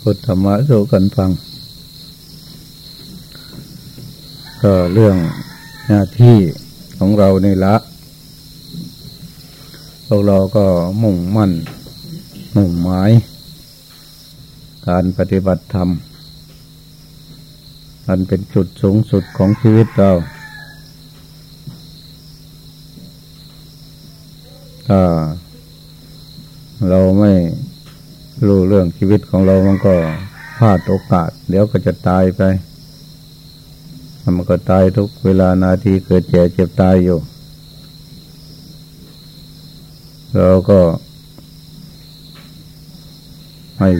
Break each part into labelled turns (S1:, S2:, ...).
S1: พุทธธรรมะสู่กันฟัง ก็เรื่องหน้าที่ของเราในละพวกเราก็มุ่งมั่น มุ่งหมาย การปฏิบัติธรรมมันเป็นจุดสูงสุดของชีวิตเราถ้าเราไม่ รู้เรื่องชีวิตของเรามันก็พลาดโอกาส เดี๋ยวก็จะตายไปมันก็ตายทุกเวลานาทีเกิดแก่เจ็บตายอยู่ เราก็ให้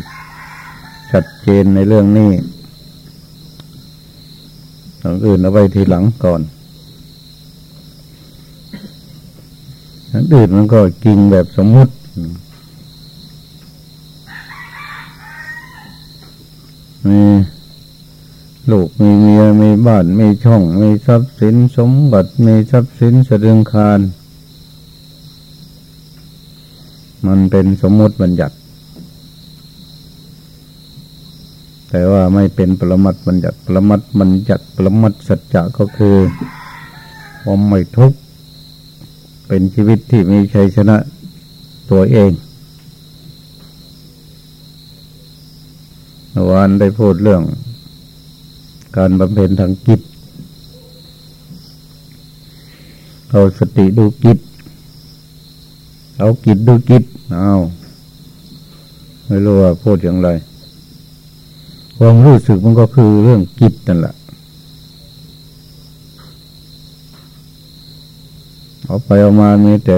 S1: ชัดเจนในเรื่องนี้อย่างอื่นเอาไว้ทีหลังก่อนทางอื่นมันก็จริงแบบสมมุติ มีลูกมีเมียมีบ้านมีช่อง มีทรัพย์สินสมบัติมีทรัพย์สินสะดึงคารมันเป็นสมมติบัญญัติ แต่ว่าไม่เป็นปรมัตบัญญัติ ปรมัตบัญญัติปรมัตสัจจะก็คือความไม่ทุกข์เป็นชีวิตที่มีชัยชนะตัวเอง วานได้พูดเรื่อง การบำเพ็ญทางจิตเอาสติดูจิต เอาจิตดูจิต เอาไม่รู้ว่าพูดอย่างไร ความรู้สึกมันก็คือเรื่องจิตนั่นแหละเอาไปเอามามีแต่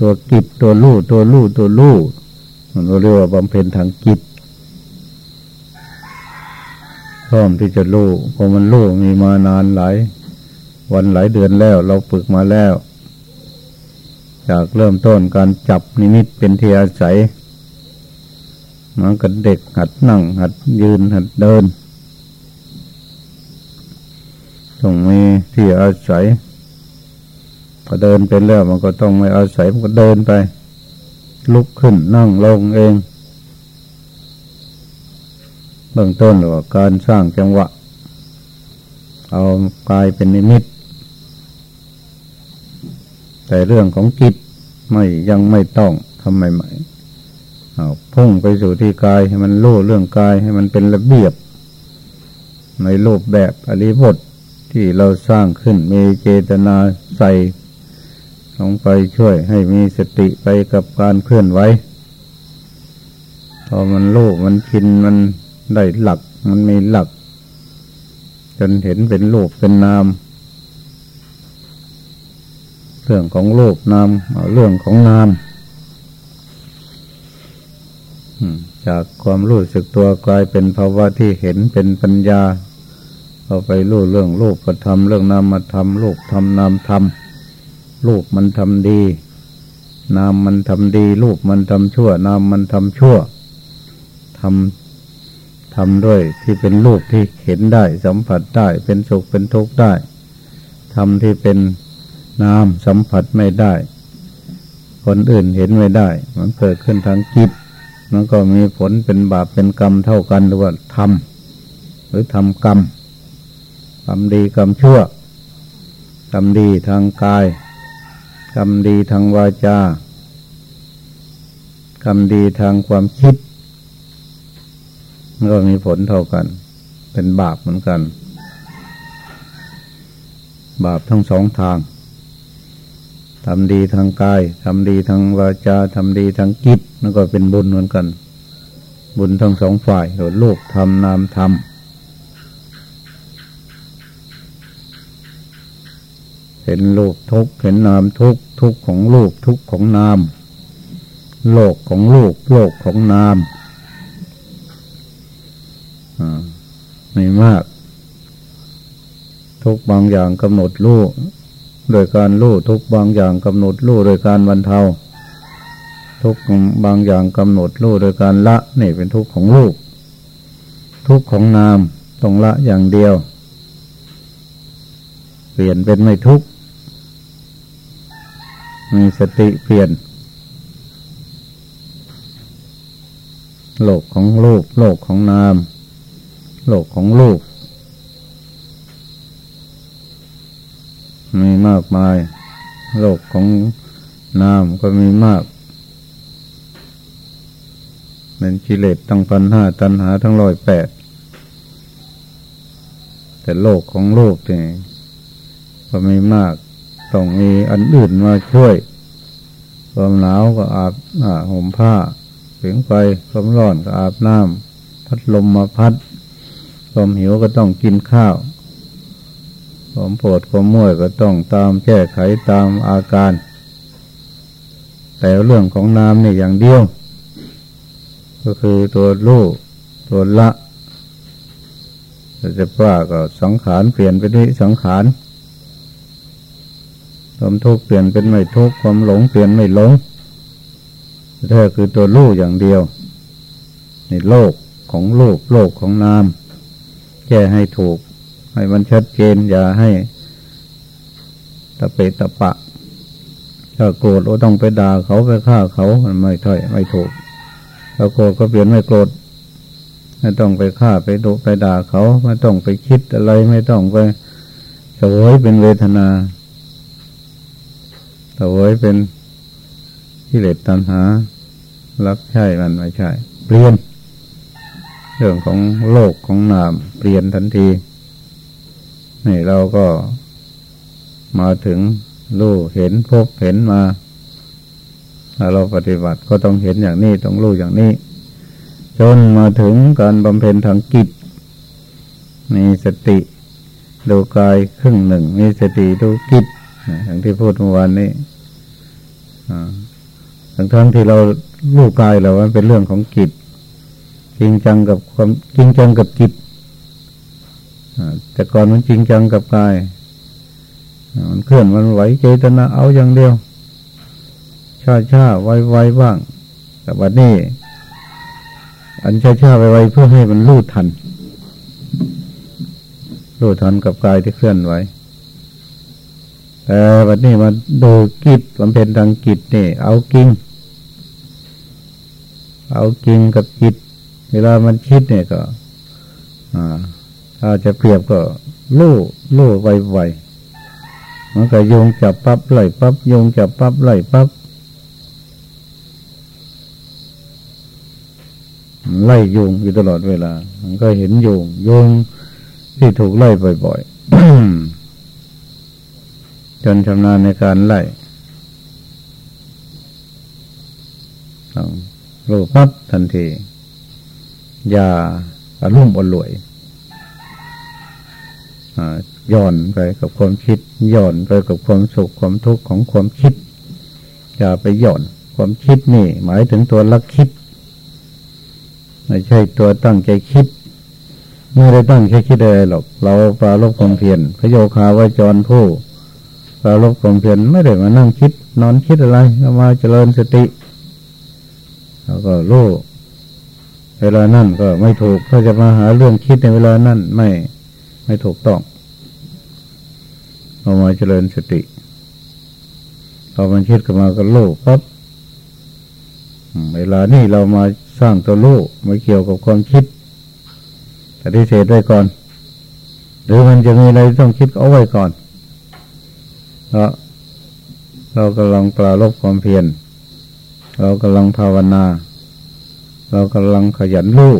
S1: ตัวกิจตัวลู่ตัวลู่ตัวลู่มันเรียกว่าบำเพ็ญทางจิต พร้อมที่จะรู้เพราะมันรู้มีมานานหลายวันหลายเดือนแล้ว เราฝึกมาแล้ว จากเริ่มต้นการจับนิมิตเป็นเที่อาศัยมันกับเด็กหัดนั่ง หัดยืนหัดเดินต้องมีที่อาศัยพอเดินเป็นแล้วมันก็ต้องไม่อาศัยมันก็เดินไป ลุกขึ้นนั่งลงเอง เบื้องต้นหรือว่าการสร้างจังหวะ เอากายเป็นนิมิต แต่เรื่องของจิตไม่ยังไม่ต้องทำใหม่ๆเอาพุ่งไปสู่ที่กายให้มันรู้เรื่องกายให้มันเป็นระเบียบ ในรูปแบบอริบทที่เราสร้างขึ้นมีเจตนาใส่ลงไปช่วยให้มีสติไปกับการเคลื่อนไหวพอมันโลภมันกินมัน ได้หลักมันมีหลัก จนเห็นเป็นรูปเป็นนาม เรื่องของรูปนามเรื่องของนามจากความรู้สึกตัวกลายเป็นภาวะที่เห็นเป็นปัญญาเอาไปรู้เรื่องรูปธรรมเรื่องนามธรรมรูปธรรมนามธรรมรูปมันทำดี นามมันทำดี รูปมันทำชั่ว นามมันทำชั่วทำ ทำด้วยที่เป็นรูปที่เห็นได้สัมผัสได้ เป็นสุขเป็นทุกข์ได้ทำที่เป็นนามสัมผัสไม่ได้ คนอื่นเห็นไม่ได้ มันเกิดขึ้นทางจิตมันก็มีผลเป็นบาปเป็นกรรมเท่ากันหรือว่าทำหรือทำกรรมกรรมดีกรรมชั่วกรรมดีทางกายกรรมดีทางวาจากรรมดีทางความคิด ก็มีผลเท่ากัน เป็นบาปเหมือนกัน บาปทั้งสองทางทำดีทางกายทำดีทางวาจาทำดีทางกิจนั่นก็เป็นบุญเหมือนกัน บุญทั้งสองฝ่ายโดยลูกทำนามทำเห็นโลกทุกเห็นนามทุกทุกของลูกทุกของนาม โลกของลูกโลกของนาม ไม่มาก ทุกบางอย่างกำหนดรู้โดยการรู้ทุกบางอย่างกำหนดรู้โดยการบรรเทา ทุกบางอย่างกำหนดรู้โดยการละนี่เป็นทุกของลูกทุกของนามต้องละอย่างเดียว เปลี่ยนเป็นไม่ทุกมีสติเปลี่ยนโลกของรูปโลกของนาม โลกของรูปมีมากมาย โลกของนามก็มีมากเป็นกิเลสตั้งพันห้าตันหาทั้งร้อยแปด แต่โลกของโลกนี่ก็ไมีมาก ต้องมีอันอื่นมาช่วย ความหนาวก็อาบอาห่มผ้าเสียงไฟความร้อนก็อาบน้ำพัดลมมาพัด ความหิวก็ต้องกินข้าวความปวดความม่วยก็ต้องตามแก้ไขตามอาการ แต่เรื่องของน้ำนี่อย่างเดียว ก็คือตัวลูกตัวละจะว่าก็สังขารเปลี่ยนเป็นวิสังขารความทุกข์เปลี่ยนเป็นไม่ทุกข์ความหลงเปลี่ยนไม่หลงแท้คือตัวลูกอย่างเดียวในโลกของโลกโลกของนาม แก้ให้ถูก ให้มันชัดเจนอย่าให้ตะเปตะปะ ถ้าโกรธก็ต้องไปด่าเขาไปฆ่าเขา มันไม่ถอยไม่ถูกเราโกรธก็เปลี่ยนไม่โกรธไม่ต้องไปฆ่าไปดุไปด่าเขาไม่ต้องไปคิดอะไรไม่ต้องไปสวยเป็นเวทนาสวยเป็นกิเลสตัณหารับใช่มันไม่ใช่ เปลี่ยน เรื่องของโลกของนามเปลี่ยนทันทีนี่เราก็มาถึงรู้เห็นพบเห็นมาถ้าเราปฏิบัติก็ต้องเห็นอย่างนี้ต้องรู้อย่างนี้ จนมาถึงการบำเพ็ญทางกิจ มีสติดูกายครึ่งหนึ่ง มีสติดูกิจอย่างที่พูดเมื่อวานนี้ทั้งทั้งที่เราลูกกายเราเป็นเรื่องของกิจ จริงจังกับความจริงจังกับจิตแต่ก่อนมันจริงจังกับกาย มันเคลื่อนมันไหวเจตนาเอาอย่างเดียวชาชาไวไวบ้าง แต่วันนี้ อันชาชาไวไวเพื่อให้มันรู้ทันรู้ทันกับกายที่เคลื่อนไหวแต่วันนี้มาดูกิจบำเพ็ญทางกิจนี่ เอากิง เอากิงกับจิต เวลามันคิดเนี่ยก็ถ้าจะเปรียบก็ลู่ลู่ไวไวมันก็โยงจับปั๊บไหลปั๊บโยงจับปั๊บไหลปั๊บไล่โยงอยู่ตลอดเวลา มันก็เห็นโยงโยงที่ถูกไล่บ่อยๆจนชำนาญในการไล่ต้องรู้ปั๊บทันที อย่าอารมณ์อรวยย่อนไปกับความคิดย่อนไปกับความสุขความทุกข์ของความคิด อย่าไปย่อนความคิดนี่ หมายถึงตัวลักคิด ไม่ใช่ตัวตั้งใจคิดไม่ได้ตั้งใจคิดอะไรหรอก เราปลาลบความเพียรพระโยคาวาจรผู้ปลาลบความเพียรไม่ได้มานั่งคิด นอนคิดอะไรก็มาเจริญสติ แล้วก็รู้ เวลานั่นก็ไม่ถูกถ้าจะมาหาเรื่องคิดในเวลานั่นไม่ไม่ถูกต้องเอามาเจริญสติพอมันคิดขึ้นมาก็โลภปั๊บเวลานี่เรามาสร้างตัวโลภไม่เกี่ยวกับความคิดปฏิเสธไว้ก่อน หรือมันจะมีอะไรต้องคิดเอาไว้ก่อนเพราะเรากำลังปราลบความเพียรเรากำลังภาวนา เรากำลังขยันรู้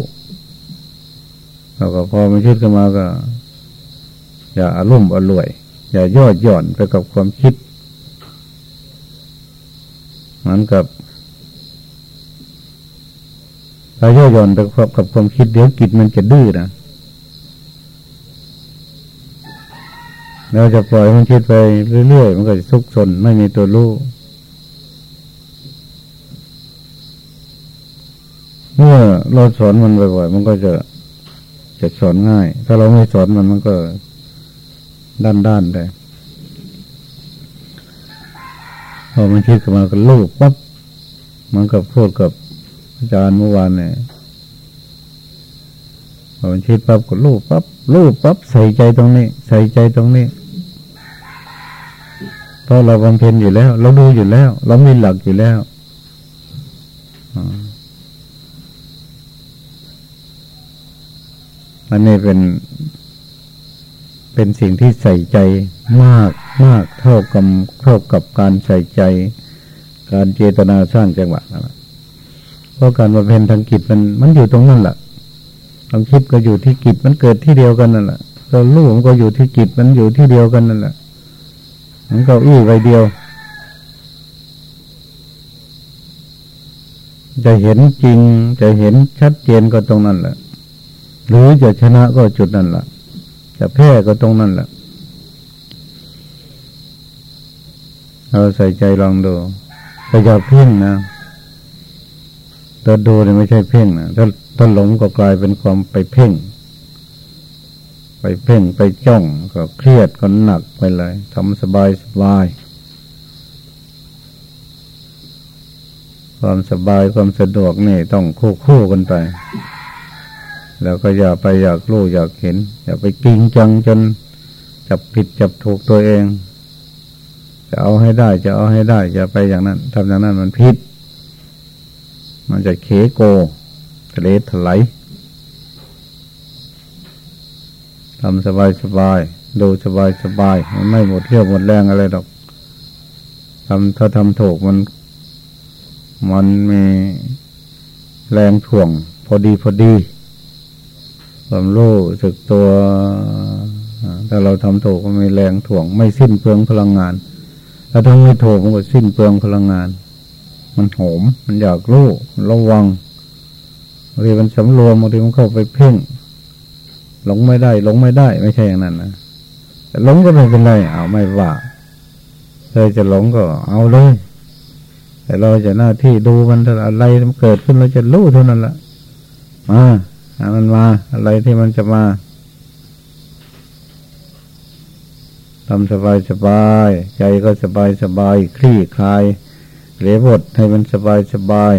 S1: เราก็พอมันคิดขึ้นมาก็ อย่าอารมณ์อร่วย อย่าย่อหย่อนไปกับความคิดเหมือนกับถ้าย่อหย่อนไปกับความคิดเดี๋ยวกิจมันจะดื้อนะเราจะปล่อยมันคิดไปเรื่อยๆ มันก็จะซุกซนไม่มีตัวรู้ เมื่อเราสอนมันบ่อยๆ มันก็จะจะสอนง่าย ถ้าเราไม่สอนมันมันก็ด้านๆได้พอมันคิดขึ้นมาก็ลูกปั๊บมันก็พูดกับอาจารย์เมื่อวานเนี่ยพอมันคิดปั๊บก็ลูกปั๊บลูกปั๊บใส่ใจตรงนี้ ใส่ใจตรงนี้เพราะเราบำเพ็ญอยู่แล้ว เราดูอยู่แล้ว เรามีหลักอยู่แล้ว อันนี้เป็น เป็นสิ่งที่ใส่ใจมากมากเท่ากับเท่ากับการใส่ใจ การเจตนาสร้างจังหวะนั่นแหละเพราะการบำเพ็ญทางกิจมันมันอยู่ตรงนั้นแหละความคิดก็อยู่ที่กิจมันเกิดที่เดียวกันนั่นแหละก็รู้มันก็อยู่ที่กิจมันอยู่ที่เดียวกันนั่นแหละมันก็อี้ใบเดียว จะเห็นจริงจะเห็นชัดเจนก็ตรงนั้นแหละ หรือจะชนะก็จุดนั่นแหละจะแพ้ก็ตรงนั้นแหละเราใส่ใจลองดูแต่อย่าเพ่งนะถ้าดูเนี่ยไม่ใช่เพ่งนะถ้าถ้าหลงก็กลายเป็นความไปเพ่ง ไปเพ่งไปจ้องก็เครียดก็หนักไปเลยทำสบายสบายความสบายความสะดวกนี่ต้องคู่คู่กันไป แล้วก็อย่าไปอยากรู้อยากเห็น อย่าไปกิงจังจนจับผิดจับถูกตัวเอง จะเอาให้ได้จะเอาให้ได้อย่าไปอย่างนั้นทำอย่างนั้นมันผิด มันจะเขโกทะเลถลายทำสบายสบายดูสบายสบายมันไม่หมดเรี่ยวหมดแรงอะไรหรอกทำถ้าทำถูกมัน มันมีแรงถ่วง พอดีพอดี ความรู้สึกตัว ถ้าเราทำถูกก็มีแรงถ่วง ไม่สิ้นเปลืองพลังงาน ถ้าทำไม่ถูกมันก็สิ้นเปลืองพลังงาน มันโหม มันอยากรู้ระวังบางทีมันสำรวมบางทีมันเข้าไปเพ่ง หลงไม่ได้หลงไม่ได้ ไม่ใช่อย่างนั้นนะแต่หลงก็ไม่เป็นไรเอาไม่ว่าเลยจะหลงก็เอาเลย แต่เราจะหน้าที่ดูมันอะไรมันเกิดขึ้นเราจะรู้เท่านั้นแหละมา มันมา อะไรที่มันจะมาทำสบายสบาย ใจก็สบายสบาย คลี่คลายเหลวบดให้มันสบายสบาย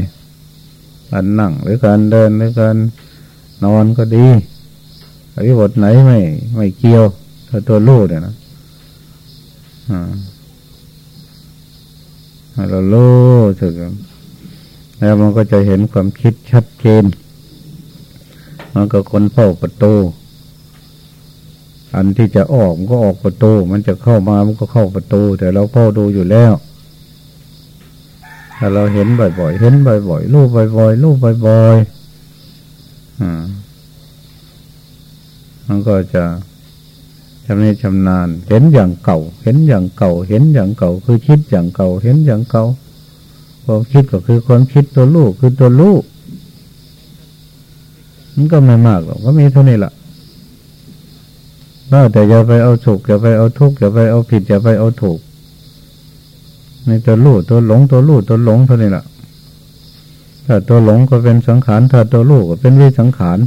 S1: การนั่งหรือการเดินหรือการนอนก็ดีอริบทไหนไม่ ไม่เกี่ยวถ้าตัวลูกเนี่ยนะเราลู้สึกแล้วมันก็จะเห็นความคิดชัดเจน มันก็คนเฝ้าประตู อันที่จะออกมันก็ออกประตู มันจะเข้ามามันก็เข้าประตู แต่เราเฝ้าดูอยู่แล้ว ถ้าเราเห็นบ่อยๆ เห็นบ่อยๆ รูปบ่อยๆ รูปบ่อยๆ อ่า มันก็จะชำนิชำนาญ เห็นอย่างเก่า เห็นอย่างเก่า เห็นอย่างเก่า คือคิดอย่างเก่า เห็นอย่างเก่า ความคิดก็คือความคิดตัวลูกคือตัวลูก มันก็ไม่มากหรอกก็มีเท่านี้แหละว่าแต่อย่าไปเอาสุขอย่าไปเอาทุกข์อย่าไปเอาผิดอย่าไปเอาถูกในตัวรู้ตัวหลงตัวรู้ตัวหลงเท่านี้แหละถ้าตัวหลงก็เป็นสังขารถ้าตัวรู้ก็เป็นวิสังขาร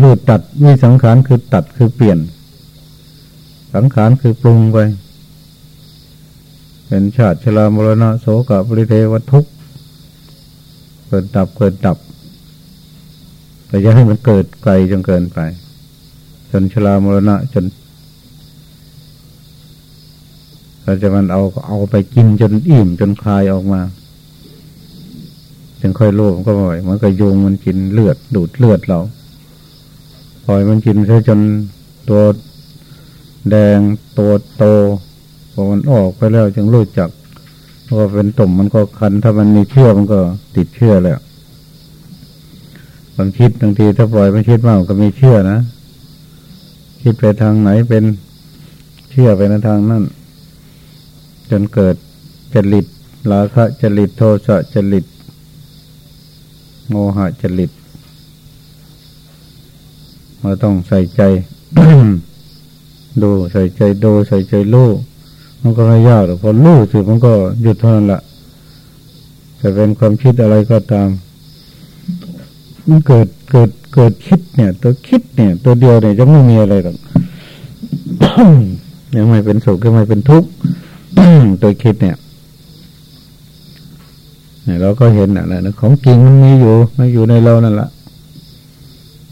S1: รู้ตัดวิสังขารคือตัดคือเปลี่ยน สังขารคือปรุงไป เป็นชาติชรามรณะโสกปริเทวทุกข เกิดดับเกิดดับแต่อย่าให้มันเกิดไกลจนเกินไป จนชรามรณะจนเราจะมันเอาเอาไปกินจนอิ่มจนคลายออกมาถึงค่อยรู้มันก็บ่อยมันก็โยงมันกินเลือดดูดเลือดเราปล่อยมันกินซะจนตัวแดงตัวโตพอมันออกไปแล้วจึงรู้จัก ว่าเป็นตุ่มมันก็คัน ถ้ามันมีเชื้อมันก็ติดเชื้อแล้วบางคิดบางทีถ้าปล่อยไม่คิดมากก็มีเชื้อนะ คิดไปทางไหนเป็นเชื่อไปในทางนั้นจนเกิดจริตลาคะจริตโทสะจริตโมหะจริตเราต้องใส่ใจ ดูใส่ใจดูใส่ใจรู้ มันก็ไม่ยากหรอกพอรู้สิมันก็หยุดเท่านั้นละจะเป็นความคิดอะไรก็ตาม มันเกิดเกิดเกิดคิดเนี่ย ตัวคิดเนี่ย ตัวเดียวเนี่ยจะไม่มีอะไรหรอกยังไม่เป็นสุขยังไม่เป็นทุกข์ตัวคิดเนี่ยเนี่ยเราก็เห็นอะไรนะของจริงมันมีอยู่ไม่อยู่ในเรานั่นแหละ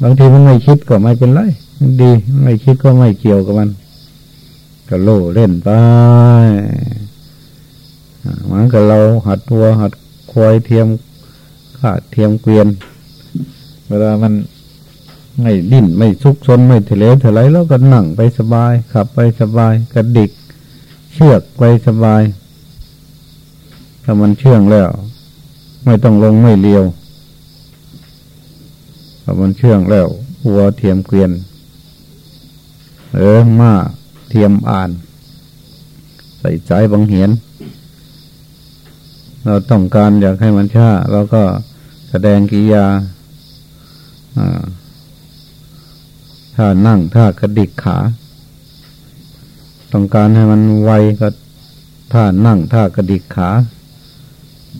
S1: บางทีมันไม่คิดก็ไม่เป็นไรดี ไม่คิดก็ไม่เกี่ยวกับมัน ก็โล่เล่นไปเหมือนกับเราหัดวัวหัดควายเทียมขาดเทียมเกวียน เวลามันไม่ดิ้นไม่ซุกซนไม่ทะเลทลายแล้วก็นั่งไปสบาย ขับไปสบายกระดิก เชือกไปสบาย ถ้ามันเชื่องแล้ว ไม่ต้องลงไม่เลียวถ้ามันเชื่องแล้วหัวเทียมเกวียน เออมา เทียมอ่าน ใส่ใจบังเหียน เราต้องการอยากให้มันช้าเราก็แสดงกิยาถ้านั่งถ้ากระดิกขา ต้องการให้มันไวก็ถ้านั่งถ้ากระดิกขา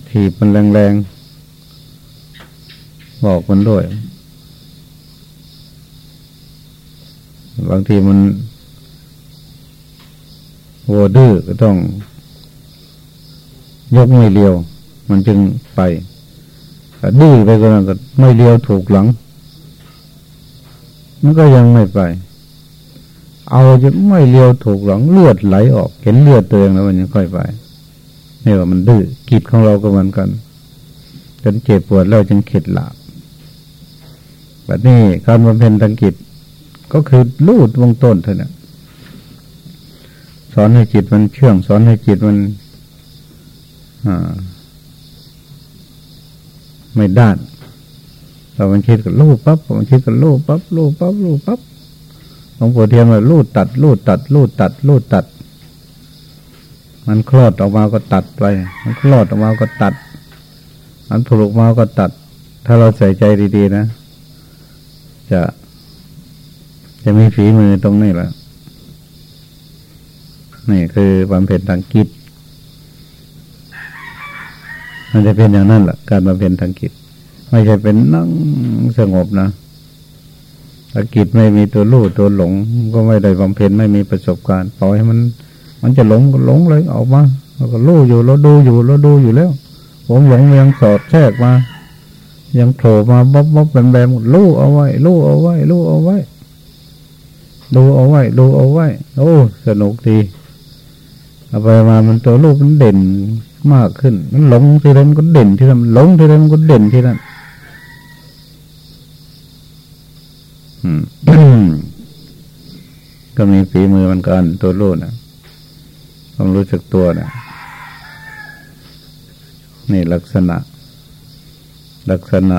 S1: ถีบมันแรงๆบอกมันด้วย บางทีมัน วัวดื้อก็ต้อง ยกไม่เลียว มันจึงไปดื้อไปก็ไม่เลียวถูกหลัง มันก็ยังไม่ไป เอาจะไม่เลี้ยวถูกหลังเลือดไหลออก เห็นเลือดเตัวเองแล้วมันยังค่อยไปนี่ว่ามันดื้อกิจของเราก็เหมือนกันจนเจ็บปวดแล้วจึงเข็ดหลาบแบบนี้การบำเพ็ญทางกิจก็คือลูดวงต้นเท่านั้น สอนให้จิตมันเชื่อง สอนให้จิตมันไม่ด้านพอมันคิดกับลูกปั๊บมันคิดกับลูกปั๊บลูกปั๊บลูกปั๊บหลวงปู่เทียนว่าลูดตัด ลูดตัด ลูดตัด ลูดตัด มันคลอดออกมาก็ตัดไป มันคลอดออกมาก็ตัด มันผลุกมาก็ตัด ถ้าเราใส่ใจดีๆนะ จะจะมีฝีมือตรงนี้แหละ นี่คือบำเพ็ญทางกิจมันจะเป็นอย่างนั้นแหละการบำเพ็ญทางกิจ ไม่ใช่เป็นนั่งสงบนะถ้ากิจไม่มีตัวรู้ตัวหลง ก็ไม่ได้บำเพ็ญไม่มีประสบการณ์ปล่อยให้มัน มันจะหลงก็หลงเลยออกมาเราก็รู้อยู่เราดูอยู่เราดูอยู่แล้ว ผมหลงยังสอดแทรกมา ยังโผล่มาบ๊อบบ๊อบแบมแบมรู้เอาไว้รู้เอาไว้รู้เอาไว้ดูเอาไว้ดูเอาไว้ โอ้ สนุกดี เอาไปมามันตัวลูกมันเด่นมากขึ้น มันหลงที่นั่นก็เด่นที่นั่นหลงที่นั่นก็เด่นที่นั่นก็มีฝีมือมันกันตัวรู้นะต้องรู้จักตัวนะนี่ลักษณะ ลักษณะ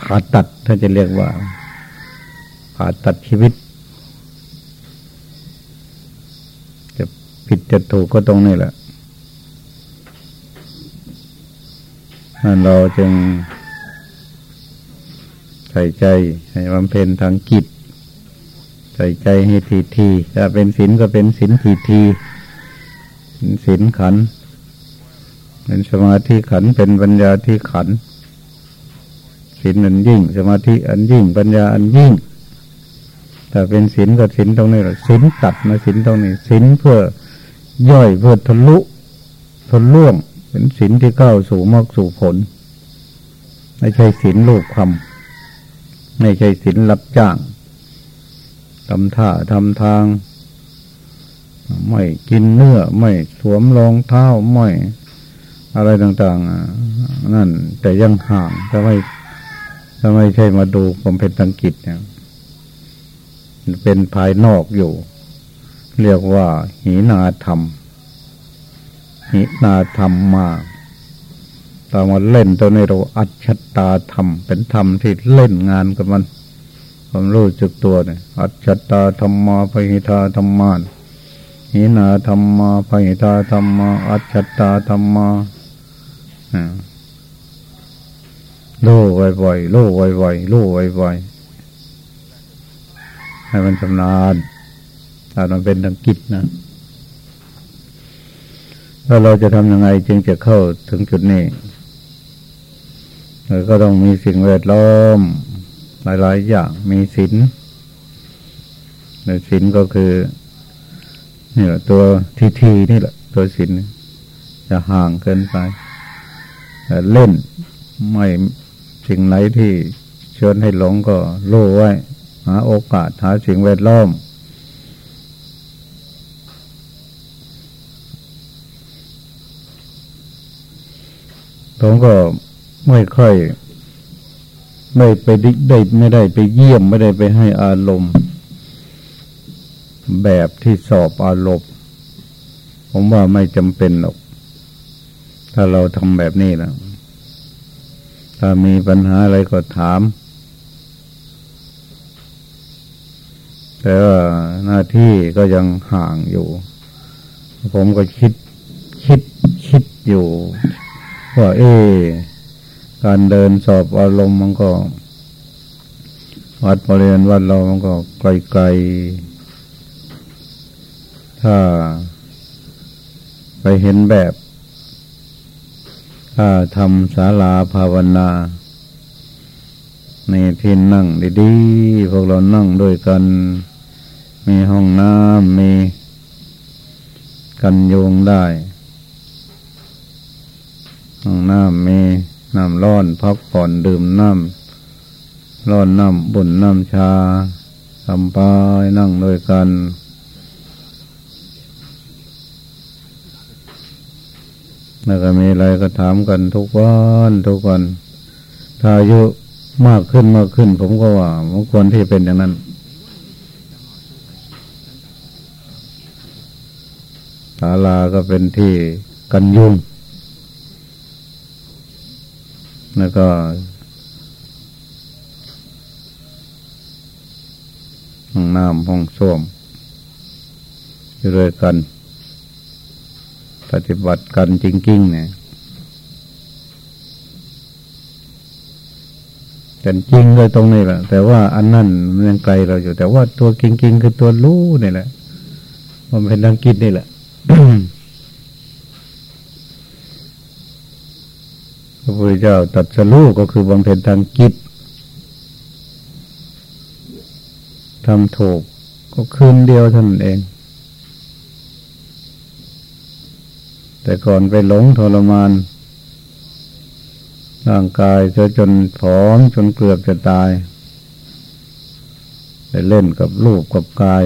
S1: ผ่าตัดถ้าจะเรียกว่าผ่าตัดชีวิต จะ ผิดจะถูกก็ตรงนี้แหละเราจึงใส่ใจให้บำเพ็ญทางกิจใส่ใจให้ทีทีถ้าเป็นศีลก็เป็นศีลทีทีศีลขัน เป็นสมาธิขันเป็นปัญญาที่ขันศีลอันยิ่ง สมาธิอันยิ่ง ปัญญาอันยิ่งถ้าเป็นศีลก็ศีลตรงนี้แหละศีลตัดมาศีลตรงนี้ศีลเพื่อ ย่อยเพื่อทะลุทะล่วงเป็นศีลที่ก้าวสู่มรรคสู่ผล ไม่ใช่ศีลลูกคำไม่ใช่ศิลรับจ้างทำท่าทำทาง ไม่กินเนื้อ ไม่สวมรองเท้าไม่อะไรต่างๆ นั่นแต่ยังห่างถ้าไม่ถ้าไม่ใช่มาดูความเป็นทางกิจเนี่ยเป็นภายนอกอยู่ เรียกว่าหีนาธรรมหินาธรรมมาตามาเล่นตัวในเราอัจฉตาธรรม เป็นธรรมที่เล่นงานกับมันความรู้จึกตัวเนี่ยอัจฉตาธรรมมาพหิทาธรรมานหินาธรรมาพหิทาธรรมา อัจฉตาธรรมาโล่ไวๆโล่ไวๆโล่ไวๆให้มันชำนาญ ถ้ามันเป็นทางกิจนะแล้วเราจะทำยังไงจึงจะเข้าถึงจุดนี้เราก็ต้องมีสิ่งแวดล้อม หลาย ๆ อย่างมีศีลในศีลก็คือนี่แหละตัวทีทีนี่แหละ ตัวศีลจะห่างเกินไปเล่นไม่สิ่งไหนที่ชวนให้หลงก็รู้ไว้ หาโอกาสหาสิ่งแวดล้อม ผมก็ไม่ค่อย ไม่ไปดิได้ไม่ได้ไปเยี่ยมไม่ได้ไปให้อารมณ์ แบบที่สอบอารมณ์ผมว่าไม่จำเป็นหรอก ถ้าเราทำแบบนี้นะถ้ามีปัญหาอะไรก็ถาม แต่ว่าหน้าที่ก็ยังห่างอยู่ ผมก็คิดคิดคิดอยู่ ว่าเอการเดินสอบอารมณ์มันก็วัดบริเวณวัดเรามันก็ไกลๆ ถ้าไปเห็นแบบ ถ้าทำศาลาภาวนาในที่นั่งดีๆ พวกเรานั่งด้วยกัน มีห้องน้ำมีกันโยงได้ ห้องน้ำมีน้ำร้อนพักผ่อนดื่มน้ำร้อนน้ำบุญน้ำชาทำไปนั่งด้วยกันแล้วก็มีอะไรก็ถามกันทุกวันทุกวัน ถ้าอายุมากขึ้นมากขึ้น ผมก็ว่ามันควรที่เป็นอย่างนั้น ศาลาก็เป็นที่กันยุ่ง แล้วก็ ห้องน้ำห้องส้วมอยู่ด้วยกัน ปฏิบัติกันจริงๆเนี่ยแต่จริงเลยตรงนี้แหละ แต่ว่าอันนั้นมันยังไกลเราอยู่ แต่ว่าตัวจริงๆคือตัวรู้นี่แหละ มันเป็นทางกิจนี่แหละพ ระพุทธเจ้าตัดสรู้ก็คือบำเพ็ญทางกิจทำถูกก็คืนเดียวท่านเอง แต่ก่อนไปหลงทรมาน ร่างกายจะจนผอมจนเกือบจะตายไปเล่นกับรูปกับกาย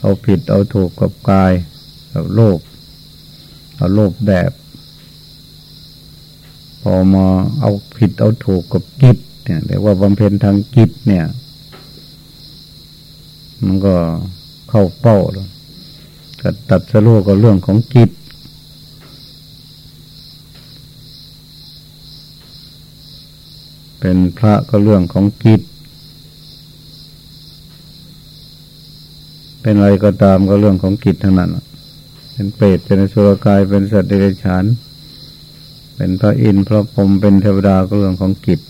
S1: เอาผิดเอาถูกกับกาย กับโลกเอาโลกแบบ พอมาเอาผิดเอาถูกกับกิจเนี่ยเรียกว่าบำเพ็ญทางกิจเนี่ย มันก็เข้าเป้าแล้วกตัดสโลก็เรื่องของกิจเป็นพระก็เรื่องของกิจเป็นอะไรก็ตามก็เรื่องของกิจทั้งนั้น เป็นเปรตเป็นสุรกาย เป็นสัตว์เดรัจฉาน เเป็นพระอินทร์พระพรหมเป็นเทวดาก็เรื่องของกิจ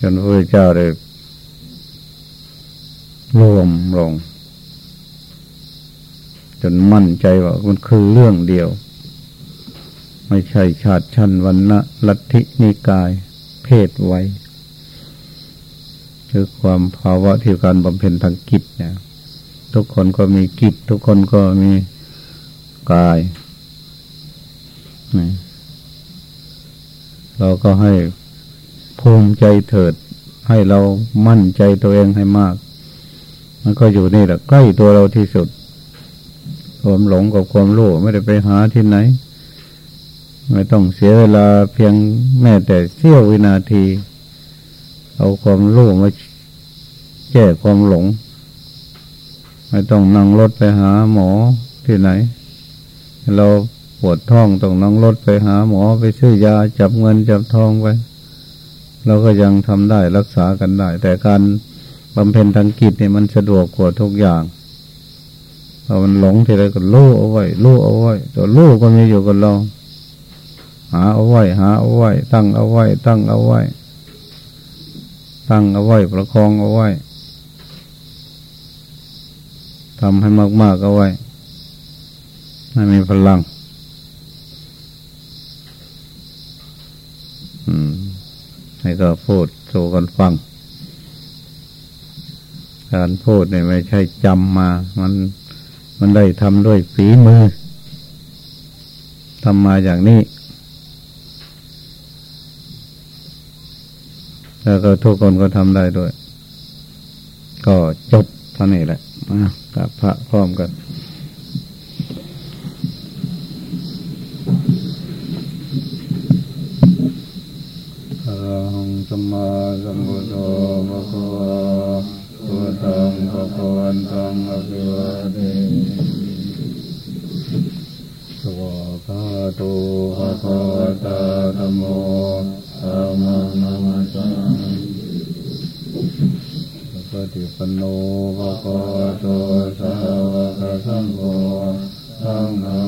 S1: จนพระเจ้าได้รวมลง จนมั่นใจว่ามันคือเรื่องเดียว ไม่ใช่ชาติชั้นวันณะลัทธินิกาย เพศไว้คือความภาวะที่การบำเพ็ญทางกิจเนี่ยทุกคนก็มีกิจทุกคนก็มี กายเราก็ให้ภูมิใจเถิด ให้เรามั่นใจตัวเองให้มาก มันก็อยู่นี่แหละใกล้ตัวเราที่สุด ความหลงกับความรู้ไม่ได้ไปหาที่ไหน ไม่ต้องเสียเวลาเพียงแม้แต่เสี้ยววินาที เอาความรู้มาแก้ความหลง ไม่ต้องนั่งรถไปหาหมอที่ไหน เราปวดท้องต้องนั่งรถไปหาหมอไปซื้อยาจับเงินจับทองไปเราก็ยังทำได้รักษากันได้ แต่การบำเพ็ญทางกิจเนี่ยมันสะดวกกว่าทุกอย่างพอมันหลงทีไรก็ลู่เอาไว้ลู่เอาไว้ ตัวลู่ก็มีอยู่กับเราหาเอาไว้ หาเอาไว้ ตั้งเอาไว้ ตั้งเอาไว้ ตั้งเอาไว้ ประคองเอาไว้ทำให้มากๆเอาไว้ ให้มีพลังอืมให้ก็พูดโชกันฟัง การพูดเนี่ยไม่ใช่จำมา มันมันได้ทำด้วยฝีมือทำมาอย่างนี้แล้วก็ทุกคนก็ทำได้ด้วย ก็จบเท่านี้แหละกับพระพร้อมกัน สัมมาสัมพุทโธภะคะวะพุทธังภะคะวันตังอะภิวาเทสวากาโตภะคะวะตาธัมโมธัมมังนามัสสามิปฏิปันโนภะคะวะโตสาวกสังโฆสังฆัง